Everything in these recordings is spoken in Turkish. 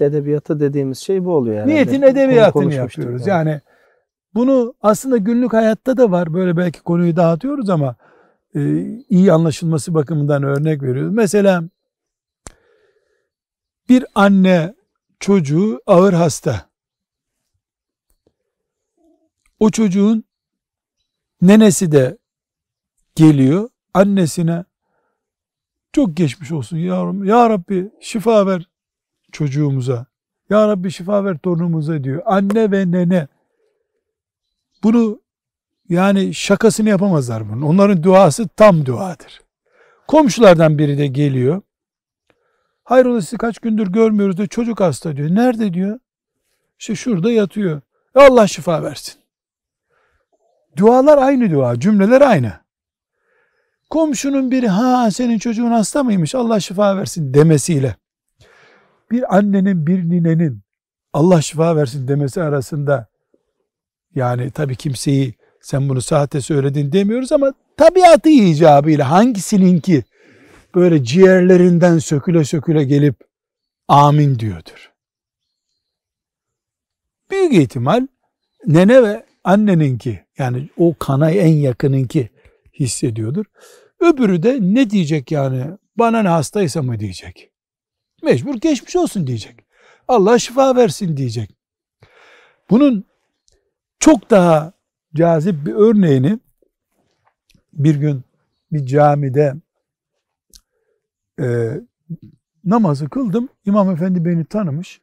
Niyet edebiyatı dediğimiz şey bu oluyor herhalde. Niyetin edebiyatını yapıyoruz. yani. Yani bunu aslında günlük hayatta da var. Böyle belki konuyu dağıtıyoruz ama e, iyi anlaşılması bakımından örnek veriyoruz. Mesela bir anne çocuğu ağır hasta. O çocuğun nenesi de geliyor. Annesine çok geçmiş olsun yavrum. Ya Rabbi şifa ver çocuğumuza. Ya Rabbi şifa ver torunumuza diyor. Anne ve nene bunu yani şakasını yapamazlar bunun. Onların duası tam duadır. Komşulardan biri de geliyor. Hayrola sizi kaç gündür görmüyoruz da çocuk hasta diyor. Nerede diyor? İşte şurada yatıyor. "E Allah şifa versin. Dualar aynı dua, cümleler aynı. Komşunun biri ha senin çocuğun hasta mıymış Allah şifa versin demesiyle bir annenin bir ninenin Allah şifa versin demesi arasında yani tabii kimseyi sen bunu sahte söyledin demiyoruz ama tabiatı icabıyla hangisininki böyle ciğerlerinden söküle söküle gelip amin diyordur. Büyük ihtimal nene ve anneninki yani o kana en yakınınki hissediyordur. Öbürü de ne diyecek yani bana ne hastaysa mı diyecek. Mecbur geçmiş olsun diyecek. Allah şifa versin diyecek. Bunun çok daha cazip bir örneğini bir gün bir camide e, namazı kıldım. İmam efendi beni tanımış.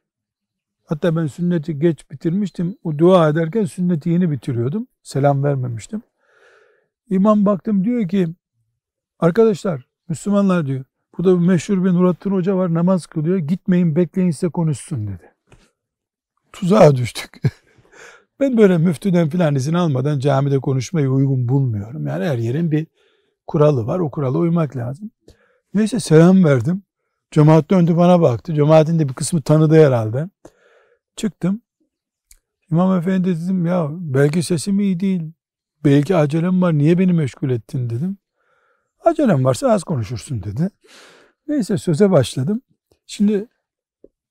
Hatta ben sünneti geç bitirmiştim. O dua ederken sünneti yeni bitiriyordum. Selam vermemiştim. İmam baktım diyor ki arkadaşlar Müslümanlar diyor burada bir meşhur bir Nurattin Hoca var namaz kılıyor. Gitmeyin bekleyin size konuşsun dedi. Tuzağa düştük. ben böyle müftüden filan izin almadan camide konuşmayı uygun bulmuyorum. Yani her yerin bir kuralı var. O kurala uymak lazım. Neyse selam verdim. Cemaat döndü bana baktı. Cemaatin de bir kısmı tanıdı herhalde. Çıktım. İmam efendi dedim ya belki sesim iyi değil. Belki acelem var. Niye beni meşgul ettin dedim. Acelem varsa az konuşursun dedi. Neyse söze başladım. Şimdi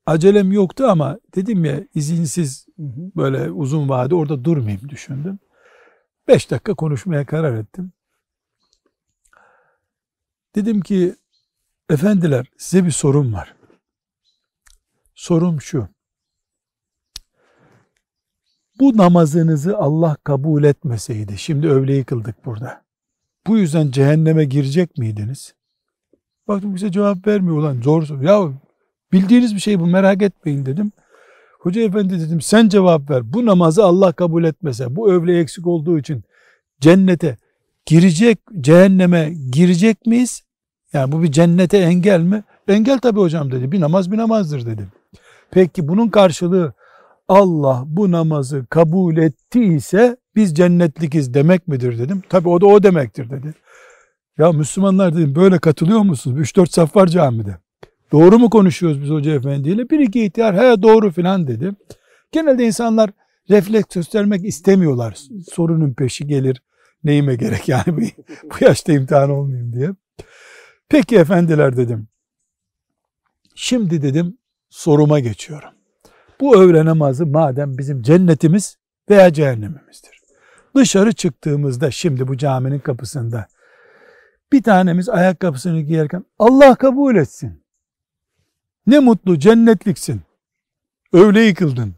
acelem yoktu ama dedim ya izinsiz böyle uzun vade orada durmayayım düşündüm. Beş dakika konuşmaya karar ettim. Dedim ki efendiler size bir sorum var. Sorum şu. Bu namazınızı Allah kabul etmeseydi, şimdi öğleyi kıldık burada. Bu yüzden cehenneme girecek miydiniz? Baktım bize cevap vermiyor ulan zor soru. Ya bildiğiniz bir şey bu merak etmeyin dedim. Hoca efendi dedim sen cevap ver. Bu namazı Allah kabul etmese, bu övle eksik olduğu için cennete girecek, cehenneme girecek miyiz? Yani bu bir cennete engel mi? Engel tabii hocam dedi. Bir namaz bir namazdır dedim. Peki bunun karşılığı Allah bu namazı kabul ettiyse biz cennetlikiz demek midir dedim. Tabii o da o demektir dedi. Ya Müslümanlar dedim böyle katılıyor musunuz? 3-4 saf var camide. Doğru mu konuşuyoruz biz hoca efendiyle? Bir iki ihtiyar he doğru filan dedi. Genelde insanlar refleks göstermek istemiyorlar. Sorunun peşi gelir. Neyime gerek yani bu, bu yaşta imtihan olmayayım diye. Peki efendiler dedim. Şimdi dedim soruma geçiyorum. Bu öğle namazı madem bizim cennetimiz veya cehennemimizdir. Dışarı çıktığımızda şimdi bu caminin kapısında bir tanemiz ayakkabısını giyerken Allah kabul etsin. Ne mutlu cennetliksin. Öğle yıkıldın.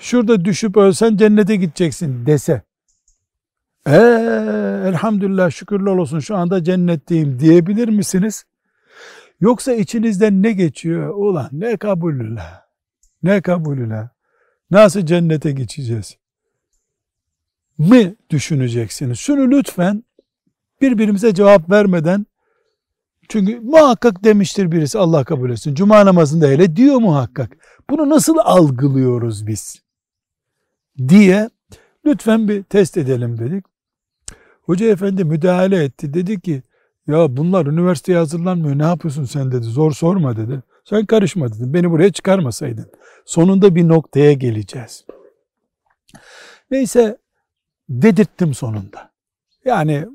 Şurada düşüp ölsen cennete gideceksin dese. Ee, elhamdülillah şükürler olsun şu anda cennetteyim diyebilir misiniz? Yoksa içinizden ne geçiyor? Ulan ne kabulüle, ne kabulüle, nasıl cennete geçeceğiz? Mi düşüneceksiniz? Şunu lütfen birbirimize cevap vermeden çünkü muhakkak demiştir birisi Allah kabul etsin. Cuma namazında hele diyor muhakkak. Bunu nasıl algılıyoruz biz? Diye lütfen bir test edelim dedik. Hoca efendi müdahale etti. Dedi ki ya bunlar üniversiteye hazırlanmıyor ne yapıyorsun sen dedi. Zor sorma dedi. Sen karışma dedim. Beni buraya çıkarmasaydın. Sonunda bir noktaya geleceğiz. Neyse dedirttim sonunda. Yani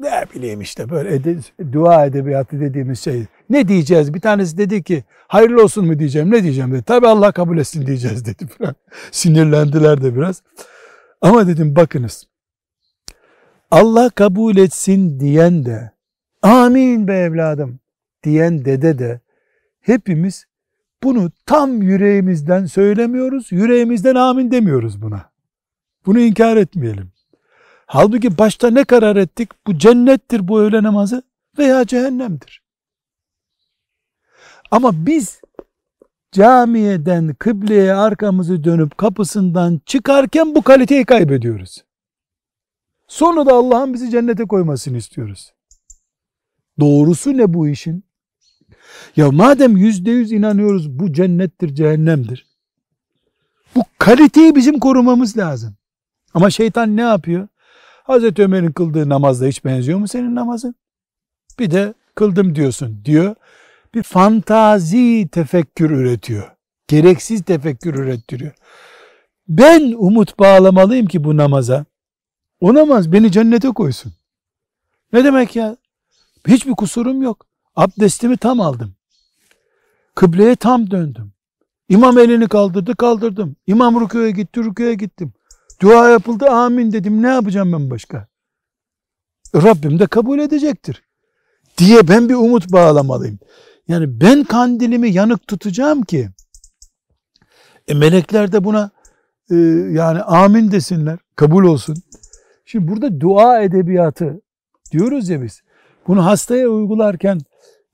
ne bileyim işte böyle ede, dua edebiyatı dediğimiz şey Ne diyeceğiz? Bir tanesi dedi ki hayırlı olsun mu diyeceğim ne diyeceğim dedi. Tabi Allah kabul etsin diyeceğiz dedi. Sinirlendiler de biraz. Ama dedim bakınız Allah kabul etsin diyen de amin be evladım diyen dede de hepimiz bunu tam yüreğimizden söylemiyoruz. Yüreğimizden amin demiyoruz buna. Bunu inkar etmeyelim. Halbuki başta ne karar ettik? Bu cennettir bu öğle namazı veya cehennemdir. Ama biz camiyeden kıbleye arkamızı dönüp kapısından çıkarken bu kaliteyi kaybediyoruz. Sonra da Allah'ın bizi cennete koymasını istiyoruz. Doğrusu ne bu işin? Ya madem yüzde yüz inanıyoruz bu cennettir, cehennemdir. Bu kaliteyi bizim korumamız lazım. Ama şeytan ne yapıyor? Hazreti Ömer'in kıldığı namazla hiç benziyor mu senin namazın? Bir de kıldım diyorsun diyor. Bir fantazi tefekkür üretiyor. Gereksiz tefekkür ürettiriyor. Ben umut bağlamalıyım ki bu namaza. O namaz beni cennete koysun. Ne demek ya? Hiçbir kusurum yok. Abdestimi tam aldım. Kıbleye tam döndüm. İmam elini kaldırdı kaldırdım. İmam rüküye gitti rüküye gittim. Dua yapıldı amin dedim. Ne yapacağım ben başka? Rabbim de kabul edecektir. Diye ben bir umut bağlamalıyım. Yani ben kandilimi yanık tutacağım ki e melekler de buna e, yani amin desinler. Kabul olsun. Şimdi burada dua edebiyatı diyoruz ya biz. Bunu hastaya uygularken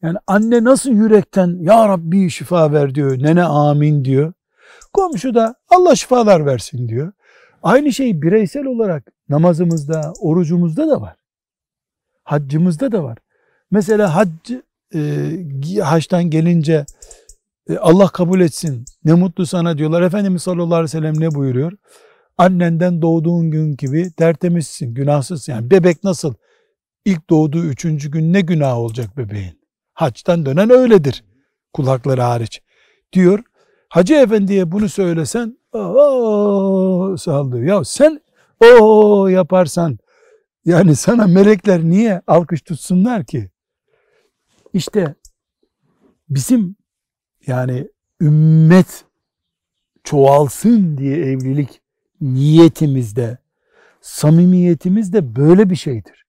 yani anne nasıl yürekten ya Rabbi şifa ver diyor. Nene amin diyor. Komşu da Allah şifalar versin diyor. Aynı şey bireysel olarak namazımızda, orucumuzda da var. Haccımızda da var. Mesela hac e, haçtan gelince e, Allah kabul etsin. Ne mutlu sana diyorlar. Efendimiz sallallahu aleyhi ve sellem ne buyuruyor? Annenden doğduğun gün gibi tertemizsin, günahsızsın. Yani bebek nasıl ilk doğduğu üçüncü gün ne günah olacak bebeğin? Haçtan dönen öyledir. Kulakları hariç. Diyor. Hacı efendiye bunu söylesen o saldı. Ya sen o yaparsan yani sana melekler niye alkış tutsunlar ki? İşte bizim yani ümmet çoğalsın diye evlilik niyetimizde, samimiyetimizde böyle bir şeydir.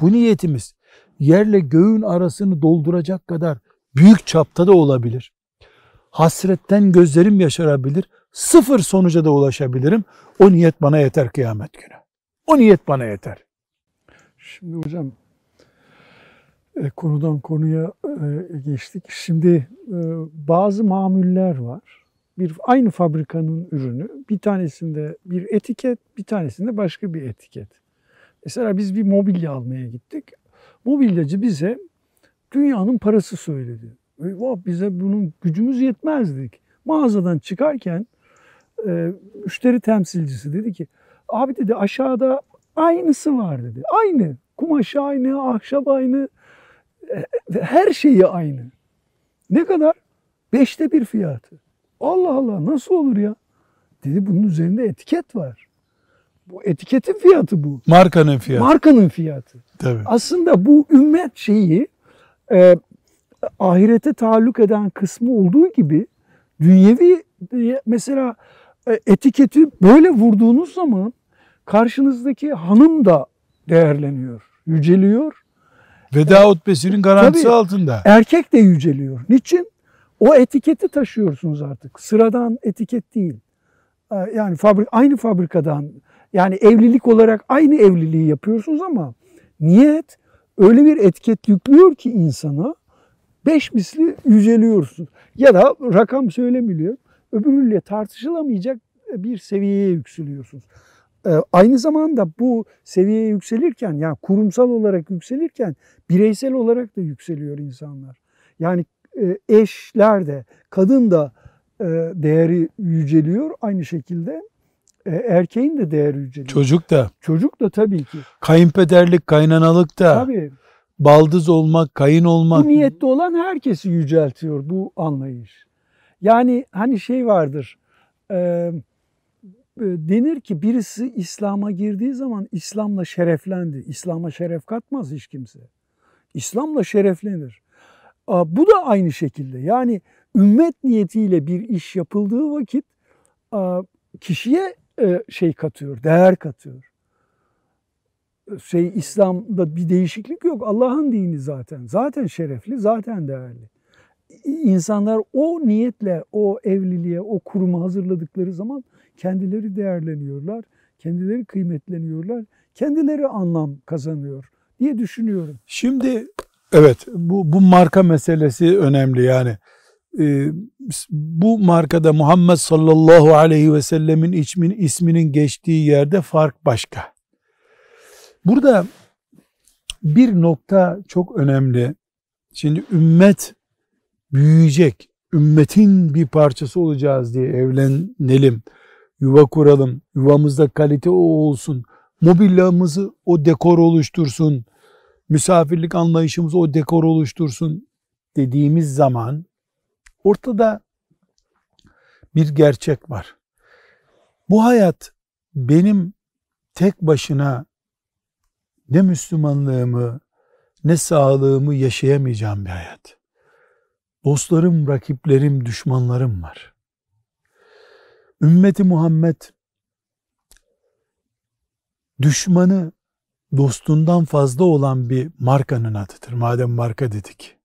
Bu niyetimiz yerle göğün arasını dolduracak kadar büyük çapta da olabilir. Hasretten gözlerim yaşarabilir. Sıfır sonuca da ulaşabilirim. O niyet bana yeter kıyamet günü. O niyet bana yeter. Şimdi hocam e, konudan konuya e, geçtik. Şimdi e, bazı mamuller var. Bir aynı fabrikanın ürünü. Bir tanesinde bir etiket, bir tanesinde başka bir etiket. Mesela biz bir mobilya almaya gittik. Mobilyacı bize dünyanın parası söyledi. Bize bunun gücümüz yetmezdik. Mağazadan çıkarken müşteri temsilcisi dedi ki abi dedi aşağıda aynısı var dedi. Aynı. Kumaşı aynı, ahşap aynı, her şeyi aynı. Ne kadar? Beşte bir fiyatı. Allah Allah nasıl olur ya? Dedi bunun üzerinde etiket var. Bu etiketin fiyatı bu. Markanın fiyatı. Markanın fiyatı. Tabii. Aslında bu ümmet şeyi e, ahirete taalluk eden kısmı olduğu gibi dünyevi mesela e, etiketi böyle vurduğunuz zaman karşınızdaki hanım da değerleniyor, yüceliyor. Veda hutbesinin garantisi Tabii, altında. Erkek de yüceliyor. Niçin? O etiketi taşıyorsunuz artık. Sıradan etiket değil. Ee, yani fabrik, aynı fabrikadan yani evlilik olarak aynı evliliği yapıyorsunuz ama niyet öyle bir etiket yüklüyor ki insana beş misli yüceliyorsunuz. Ya da rakam söylemiliyor. Öbürüyle tartışılamayacak bir seviyeye yükseliyorsunuz. Ee, aynı zamanda bu seviyeye yükselirken yani kurumsal olarak yükselirken bireysel olarak da yükseliyor insanlar. Yani e, eşler de kadın da e, değeri yüceliyor aynı şekilde e, erkeğin de değeri yüceliyor. Çocuk da. Çocuk da tabii ki. Kayınpederlik, kaynanalık da. Tabii. Baldız olmak, kayın olmak. Bu niyette olan herkesi yüceltiyor bu anlayış. Yani hani şey vardır. E, denir ki birisi İslam'a girdiği zaman İslam'la şereflendi. İslam'a şeref katmaz hiç kimse. İslam'la şereflenir. Bu da aynı şekilde. Yani ümmet niyetiyle bir iş yapıldığı vakit kişiye e, şey katıyor, değer katıyor. Şey İslam'da bir değişiklik yok. Allah'ın dini zaten. Zaten şerefli, zaten değerli. İnsanlar o niyetle o evliliğe, o kuruma hazırladıkları zaman kendileri değerleniyorlar, kendileri kıymetleniyorlar, kendileri anlam kazanıyor diye düşünüyorum. Şimdi evet bu bu marka meselesi önemli yani. Ee, bu markada Muhammed sallallahu aleyhi ve sellemin ismin, isminin geçtiği yerde fark başka. Burada bir nokta çok önemli. Şimdi ümmet büyüyecek, ümmetin bir parçası olacağız diye evlenelim, yuva kuralım, yuvamızda kalite o olsun, mobilyamızı o dekor oluştursun, misafirlik anlayışımızı o dekor oluştursun dediğimiz zaman ortada bir gerçek var. Bu hayat benim tek başına ne Müslümanlığımı ne sağlığımı yaşayamayacağım bir hayat. Dostlarım, rakiplerim, düşmanlarım var. Ümmeti Muhammed düşmanı dostundan fazla olan bir markanın adıdır. Madem marka dedik.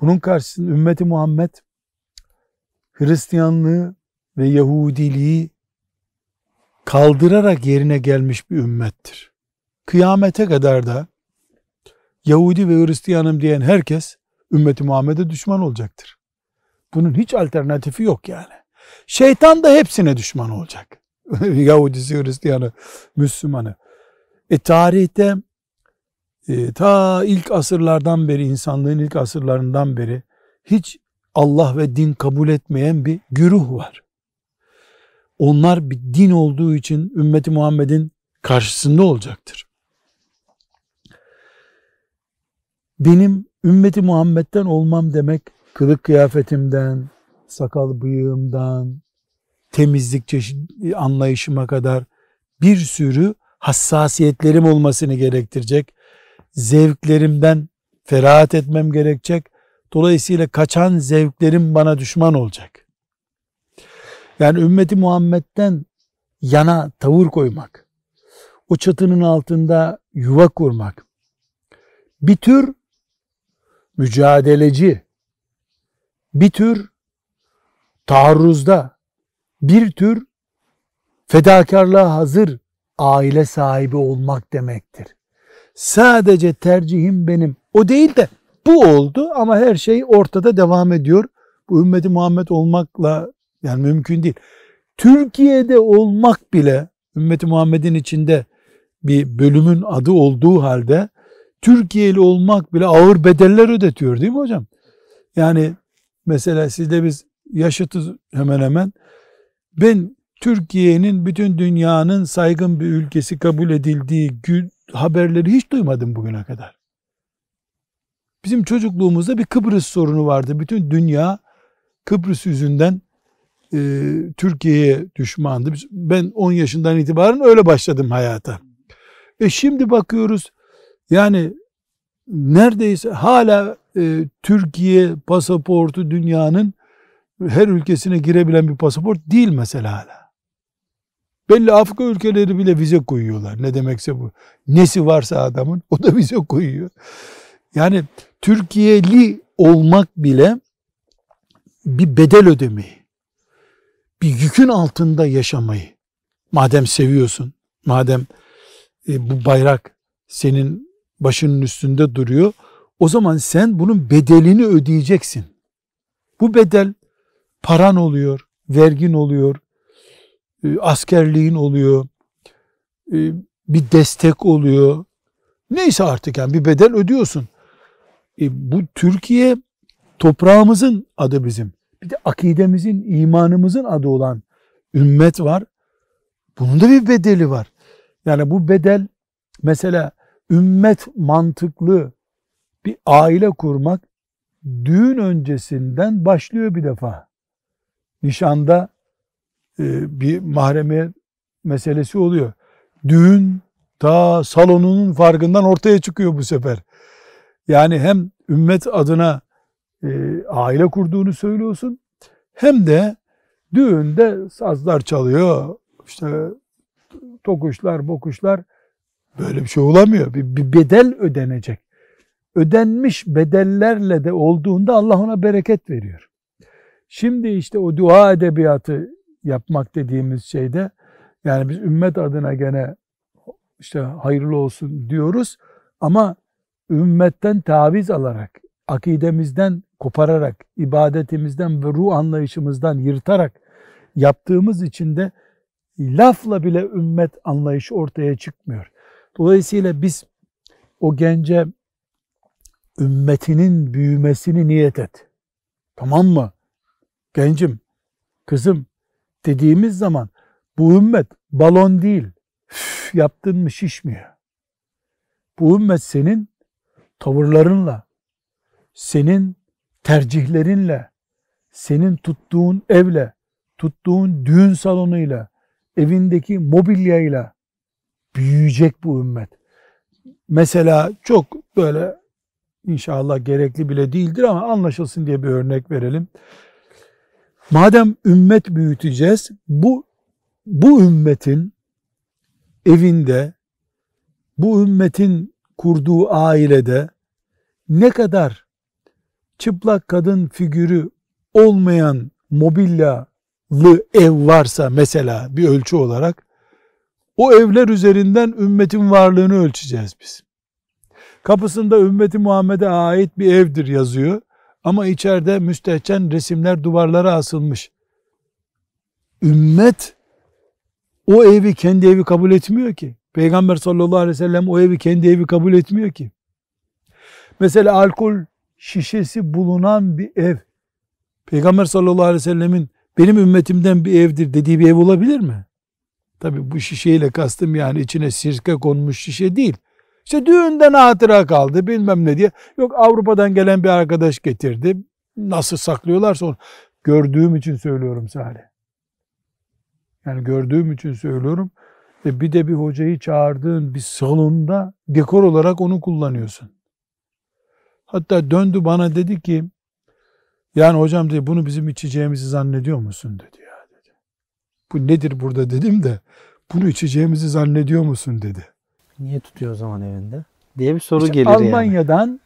Bunun karşısında ümmeti Muhammed Hristiyanlığı ve Yahudiliği kaldırarak yerine gelmiş bir ümmettir. Kıyamete kadar da Yahudi ve Hristiyanım diyen herkes ümmeti Muhammed'e düşman olacaktır. Bunun hiç alternatifi yok yani. Şeytan da hepsine düşman olacak. Yahudisi, Hristiyanı, Müslümanı. E tarihte e, ta ilk asırlardan beri, insanlığın ilk asırlarından beri hiç Allah ve din kabul etmeyen bir güruh var. Onlar bir din olduğu için ümmeti Muhammed'in karşısında olacaktır. Benim ümmeti Muhammed'den olmam demek kılık kıyafetimden, sakal bıyığımdan, temizlik anlayışıma kadar bir sürü hassasiyetlerim olmasını gerektirecek. Zevklerimden ferahat etmem gerekecek. Dolayısıyla kaçan zevklerim bana düşman olacak. Yani ümmeti Muhammed'den yana tavır koymak, o çatının altında yuva kurmak, bir tür mücadeleci, bir tür taarruzda, bir tür fedakarlığa hazır aile sahibi olmak demektir. Sadece tercihim benim o değil de bu oldu ama her şey ortada devam ediyor. Bu ümmeti Muhammed olmakla yani mümkün değil. Türkiye'de olmak bile ümmeti Muhammed'in içinde bir bölümün adı olduğu halde Türkiye'li olmak bile ağır bedeller ödetiyor değil mi hocam? Yani mesela sizde biz yaşıtız hemen hemen. Ben Türkiye'nin bütün dünyanın saygın bir ülkesi kabul edildiği gün, haberleri hiç duymadım bugüne kadar. Bizim çocukluğumuzda bir Kıbrıs sorunu vardı. Bütün dünya Kıbrıs yüzünden e, Türkiye'ye düşmandı. Ben 10 yaşından itibaren öyle başladım hayata. E şimdi bakıyoruz yani neredeyse hala e, Türkiye pasaportu dünyanın her ülkesine girebilen bir pasaport değil mesela hala. Belli Afrika ülkeleri bile vize koyuyorlar. Ne demekse bu. Nesi varsa adamın o da vize koyuyor. Yani Türkiye'li olmak bile bir bedel ödemeyi, bir yükün altında yaşamayı, madem seviyorsun, madem e, bu bayrak senin başının üstünde duruyor, o zaman sen bunun bedelini ödeyeceksin. Bu bedel paran oluyor, vergin oluyor, e, askerliğin oluyor, e, bir destek oluyor. Neyse artık yani bir bedel ödüyorsun. E, bu Türkiye toprağımızın adı bizim. Bir de akidemizin, imanımızın adı olan ümmet var. Bunun da bir bedeli var. Yani bu bedel mesela ümmet mantıklı bir aile kurmak düğün öncesinden başlıyor bir defa. Nişanda e, bir mahremiyet meselesi oluyor. Düğün ta salonunun farkından ortaya çıkıyor bu sefer. Yani hem ümmet adına e, aile kurduğunu söylüyorsun. Hem de düğünde sazlar çalıyor. işte tokuşlar, bokuşlar böyle bir şey olamıyor. Bir, bir bedel ödenecek. Ödenmiş bedellerle de olduğunda Allah ona bereket veriyor. Şimdi işte o dua edebiyatı yapmak dediğimiz şeyde yani biz ümmet adına gene işte hayırlı olsun diyoruz ama ümmetten taviz alarak, akidemizden kopararak, ibadetimizden ve ruh anlayışımızdan yırtarak yaptığımız için de lafla bile ümmet anlayışı ortaya çıkmıyor. Dolayısıyla biz o gence ümmetinin büyümesini niyet et. Tamam mı? Gencim, kızım dediğimiz zaman bu ümmet balon değil. Üf, yaptın mı şişmiyor. Bu ümmet senin tavırlarınla, senin tercihlerinle, senin tuttuğun evle, tuttuğun düğün salonuyla, evindeki mobilyayla büyüyecek bu ümmet. Mesela çok böyle inşallah gerekli bile değildir ama anlaşılsın diye bir örnek verelim. Madem ümmet büyüteceğiz, bu bu ümmetin evinde, bu ümmetin kurduğu ailede ne kadar çıplak kadın figürü olmayan mobilyalı ev varsa mesela bir ölçü olarak o evler üzerinden ümmetin varlığını ölçeceğiz biz. Kapısında ümmeti Muhammed'e ait bir evdir yazıyor ama içeride müstehcen resimler duvarlara asılmış. Ümmet o evi kendi evi kabul etmiyor ki. Peygamber sallallahu aleyhi ve sellem o evi kendi evi kabul etmiyor ki. Mesela alkol şişesi bulunan bir ev. Peygamber sallallahu aleyhi ve sellemin benim ümmetimden bir evdir dediği bir ev olabilir mi? Tabi bu şişeyle kastım yani içine sirke konmuş şişe değil. İşte düğünden hatıra kaldı bilmem ne diye. Yok Avrupa'dan gelen bir arkadaş getirdi. Nasıl saklıyorlarsa onu. Gördüğüm için söylüyorum Salih. Yani gördüğüm için söylüyorum. E bir de bir hocayı çağırdığın bir salonda dekor olarak onu kullanıyorsun. Hatta döndü bana dedi ki yani hocam dedi bunu bizim içeceğimizi zannediyor musun dedi ya dedi. Bu nedir burada dedim de bunu içeceğimizi zannediyor musun dedi. Niye tutuyor o zaman evinde? Diye bir soru İşte gelir Almanya'dan yani.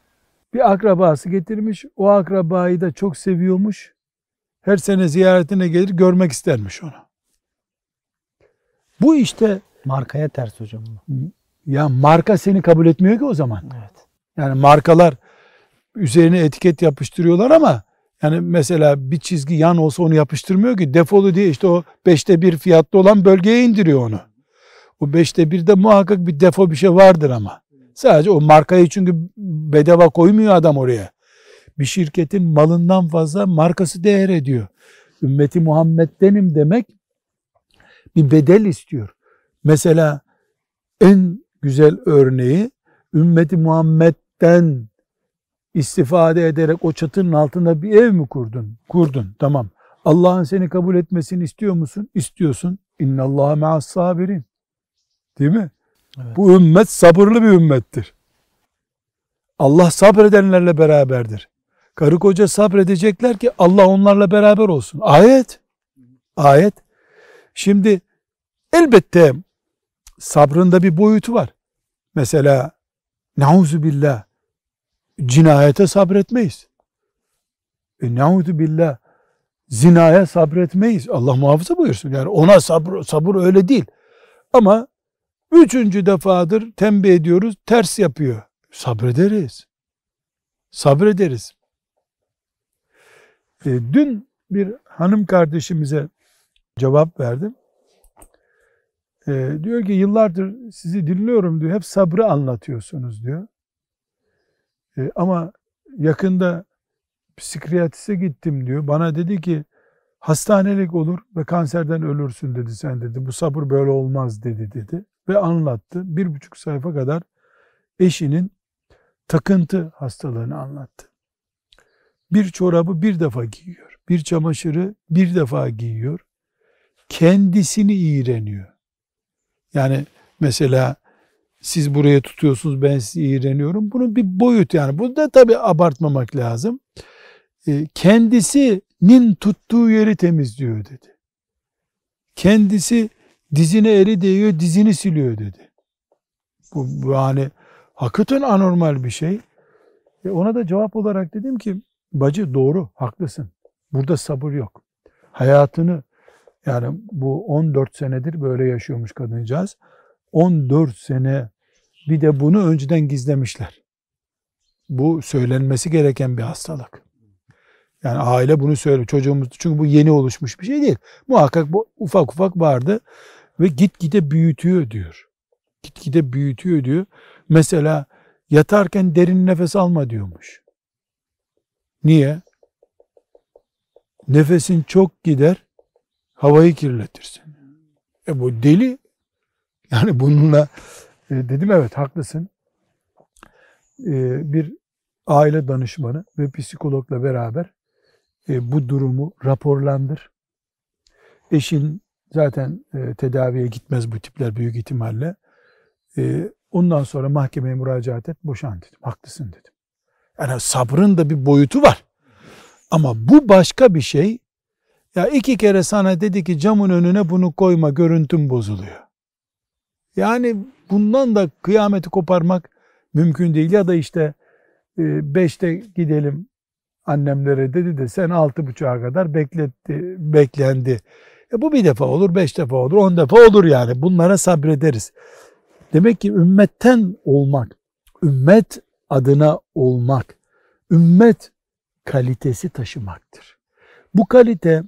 bir akrabası getirmiş. O akrabayı da çok seviyormuş. Her sene ziyaretine gelir görmek istermiş onu. Bu işte Markaya ters hocam bu. ya marka seni kabul etmiyor ki o zaman. Evet. Yani markalar üzerine etiket yapıştırıyorlar ama yani mesela bir çizgi yan olsa onu yapıştırmıyor ki defolu diye işte o beşte bir fiyatta olan bölgeye indiriyor onu. O beşte birde muhakkak bir defo bir şey vardır ama. Sadece o markayı çünkü bedava koymuyor adam oraya. Bir şirketin malından fazla markası değer ediyor. Ümmeti Muhammed'denim demek bir bedel istiyor. Mesela en güzel örneği ümmeti Muhammed'den istifade ederek o çatının altında bir ev mi kurdun? Kurdun. Tamam. Allah'ın seni kabul etmesini istiyor musun? İstiyorsun. İnna Allaha ma'as sabirin. Değil mi? Evet. Bu ümmet sabırlı bir ümmettir. Allah sabredenlerle beraberdir. Karı koca sabredecekler ki Allah onlarla beraber olsun. Ayet. Ayet. Şimdi elbette sabrında bir boyutu var. Mesela nauzu billah cinayete sabretmeyiz. E, nauzu billah zinaya sabretmeyiz. Allah muhafaza buyursun. Yani ona sabır, sabır öyle değil. Ama üçüncü defadır tembih ediyoruz ters yapıyor. Sabrederiz. Sabrederiz. E, dün bir hanım kardeşimize cevap verdim. E, diyor ki yıllardır sizi dinliyorum diyor. Hep sabrı anlatıyorsunuz diyor. E, ama yakında psikiyatriste gittim diyor. Bana dedi ki hastanelik olur ve kanserden ölürsün dedi sen dedi. Bu sabır böyle olmaz dedi dedi. Ve anlattı. Bir buçuk sayfa kadar eşinin takıntı hastalığını anlattı. Bir çorabı bir defa giyiyor. Bir çamaşırı bir defa giyiyor. Kendisini iğreniyor. Yani mesela siz buraya tutuyorsunuz ben sizi iğreniyorum. Bunun bir boyut yani. Bunu da tabii abartmamak lazım. E, kendisinin tuttuğu yeri temizliyor dedi. Kendisi dizine eli değiyor dizini siliyor dedi. Bu, bu yani hakikaten anormal bir şey. E ona da cevap olarak dedim ki bacı doğru haklısın. Burada sabır yok. Hayatını yani bu 14 senedir böyle yaşıyormuş kadıncağız. 14 sene bir de bunu önceden gizlemişler. Bu söylenmesi gereken bir hastalık. Yani aile bunu söylüyor. Çocuğumuz çünkü bu yeni oluşmuş bir şey değil. Muhakkak bu ufak ufak vardı ve gitgide büyütüyor diyor. Gitgide büyütüyor diyor. Mesela yatarken derin nefes alma diyormuş. Niye? Nefesin çok gider, havayı kirletirsin. E bu deli. Yani bununla e, dedim evet haklısın. E, bir aile danışmanı ve psikologla beraber e, bu durumu raporlandır. Eşin zaten e, tedaviye gitmez bu tipler büyük ihtimalle. E, ondan sonra mahkemeye müracaat et, boşan dedim. Haklısın dedim. Yani sabrın da bir boyutu var. Ama bu başka bir şey. Ya iki kere sana dedi ki camın önüne bunu koyma, görüntüm bozuluyor. Yani bundan da kıyameti koparmak mümkün değil. Ya da işte e, beşte gidelim annemlere dedi de sen altı buçuğa kadar bekletti, beklendi. E bu bir defa olur, beş defa olur, on defa olur yani. Bunlara sabrederiz. Demek ki ümmetten olmak, ümmet adına olmak, ümmet kalitesi taşımaktır. Bu kalite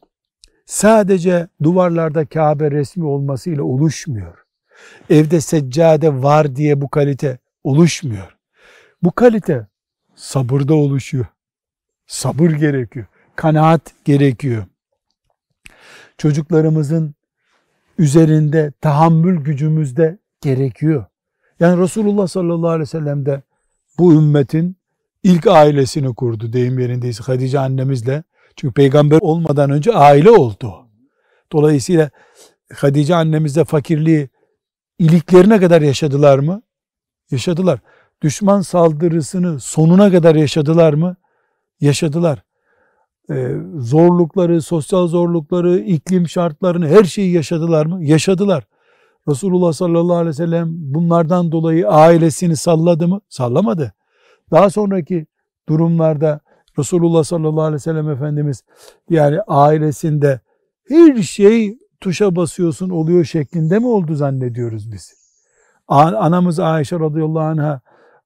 sadece duvarlarda Kabe resmi olmasıyla oluşmuyor. Evde seccade var diye bu kalite oluşmuyor. Bu kalite sabırda oluşuyor. Sabır gerekiyor. Kanaat gerekiyor. Çocuklarımızın üzerinde tahammül gücümüzde gerekiyor. Yani Resulullah sallallahu aleyhi ve sellem de bu ümmetin ilk ailesini kurdu deyim yerindeyse Hadice annemizle. Çünkü peygamber olmadan önce aile oldu. Dolayısıyla Hadice annemizle fakirliği iliklerine kadar yaşadılar mı? Yaşadılar. Düşman saldırısını sonuna kadar yaşadılar mı? Yaşadılar. Ee, zorlukları, sosyal zorlukları, iklim şartlarını her şeyi yaşadılar mı? Yaşadılar. Resulullah sallallahu aleyhi ve sellem bunlardan dolayı ailesini salladı mı? Sallamadı. Daha sonraki durumlarda Resulullah sallallahu aleyhi ve sellem Efendimiz yani ailesinde her şey tuşa basıyorsun oluyor şeklinde mi oldu zannediyoruz biz? Anamız Ayşe radıyallahu anh'a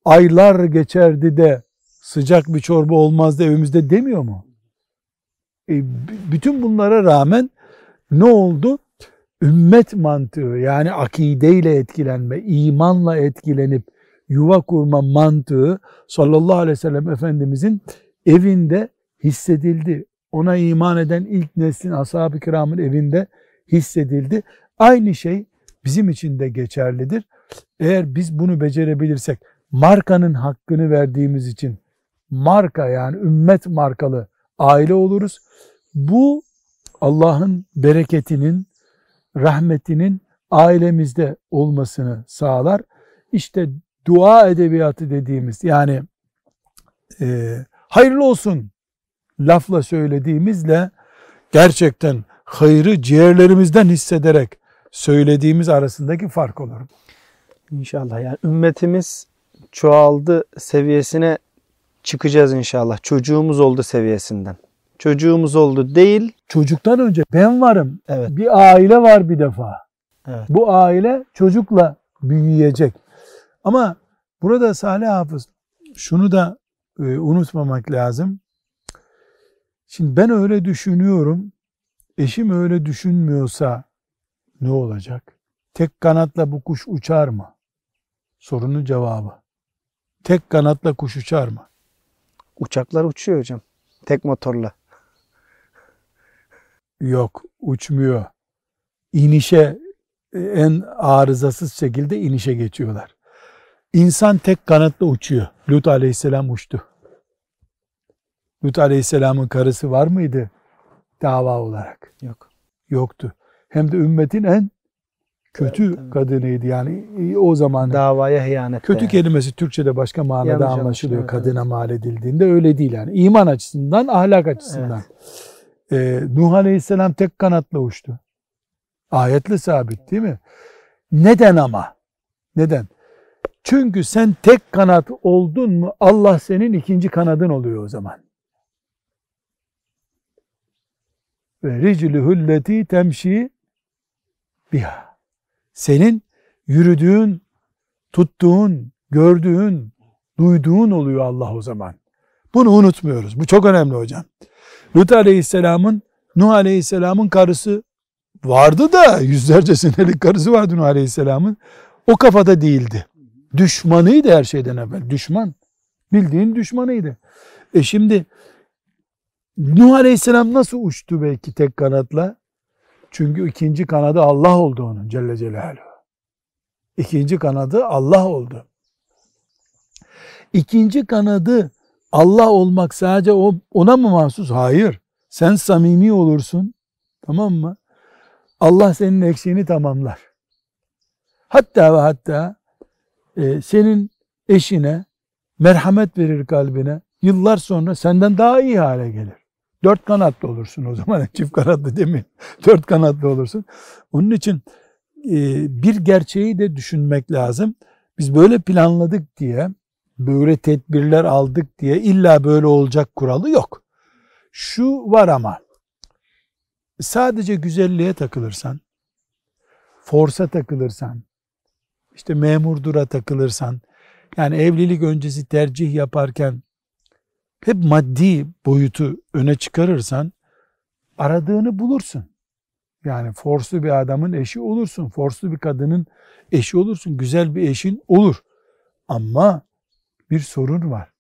aylar geçerdi de sıcak bir çorba olmazdı evimizde demiyor mu? E, bütün bunlara rağmen ne oldu? Ümmet mantığı yani akideyle etkilenme, imanla etkilenip yuva kurma mantığı sallallahu aleyhi ve sellem Efendimizin evinde hissedildi. Ona iman eden ilk neslin ashab-ı kiramın evinde hissedildi. Aynı şey bizim için de geçerlidir. Eğer biz bunu becerebilirsek markanın hakkını verdiğimiz için marka yani ümmet markalı aile oluruz. Bu Allah'ın bereketinin, rahmetinin ailemizde olmasını sağlar. İşte dua edebiyatı dediğimiz yani e, hayırlı olsun lafla söylediğimizle gerçekten hayrı ciğerlerimizden hissederek söylediğimiz arasındaki fark olur. İnşallah yani ümmetimiz çoğaldı seviyesine çıkacağız inşallah. Çocuğumuz oldu seviyesinden. Çocuğumuz oldu değil. Çocuktan önce ben varım. Evet. Bir aile var bir defa. Evet. Bu aile çocukla büyüyecek. Ama burada Salih Hafız şunu da e, unutmamak lazım. Şimdi ben öyle düşünüyorum. Eşim öyle düşünmüyorsa ne olacak? Tek kanatla bu kuş uçar mı? Sorunun cevabı. Tek kanatla kuş uçar mı? Uçaklar uçuyor hocam. Tek motorla. Yok, uçmuyor. İnişe en arızasız şekilde inişe geçiyorlar. İnsan tek kanatla uçuyor. Lut aleyhisselam uçtu. Lut aleyhisselamın karısı var mıydı dava olarak? Yok. Yoktu. Hem de ümmetin en kötü Evet. kadınıydı yani o zaman Davaya hıyanet. kötü kelimesi Türkçe'de başka manada Yanlış anlaşılıyor anlaşılıyor, kadına mal edildiğinde öyle değil yani iman açısından ahlak açısından. Ee, Nuh Aleyhisselam tek kanatla uçtu. Ayetli sabit değil mi? Neden ama? Neden? Çünkü sen tek kanat oldun mu Allah senin ikinci kanadın oluyor o zaman. Ve riclühülleti temşi biha. Senin yürüdüğün, tuttuğun, gördüğün, duyduğun oluyor Allah o zaman. Bunu unutmuyoruz. Bu çok önemli hocam. Lut Aleyhisselam'ın Nuh Aleyhisselam'ın karısı vardı da yüzlerce senelik karısı vardı Nuh Aleyhisselam'ın. O kafada değildi. Düşmanıydı her şeyden evvel. Düşman. Bildiğin düşmanıydı. E şimdi Nuh Aleyhisselam nasıl uçtu belki tek kanatla? Çünkü ikinci kanadı Allah oldu onun Celle Celaluhu. İkinci kanadı Allah oldu. İkinci kanadı Allah olmak sadece ona mı mahsus? Hayır. Sen samimi olursun. Tamam mı? Allah senin eksiğini tamamlar. Hatta ve hatta e, senin eşine merhamet verir kalbine. Yıllar sonra senden daha iyi hale gelir. Dört kanatlı olursun o zaman. Çift kanatlı demeyin. Dört kanatlı olursun. Onun için e, bir gerçeği de düşünmek lazım. Biz böyle planladık diye, böyle tedbirler aldık diye illa böyle olacak kuralı yok. Şu var ama sadece güzelliğe takılırsan, forsa takılırsan, işte memurdura takılırsan, yani evlilik öncesi tercih yaparken hep maddi boyutu öne çıkarırsan aradığını bulursun. Yani forslu bir adamın eşi olursun, forslu bir kadının eşi olursun, güzel bir eşin olur. Ama bir sorun var.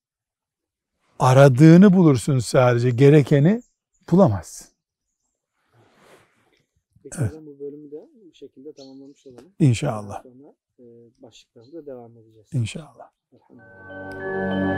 Aradığını bulursun sadece, gerekeni bulamazsın. Peki Evet. bu bölümü de bu şekilde tamamlamış olalım. İnşallah, Sonra e, başlıklarımıza devam edeceğiz. inşallah. Elhamdülillah.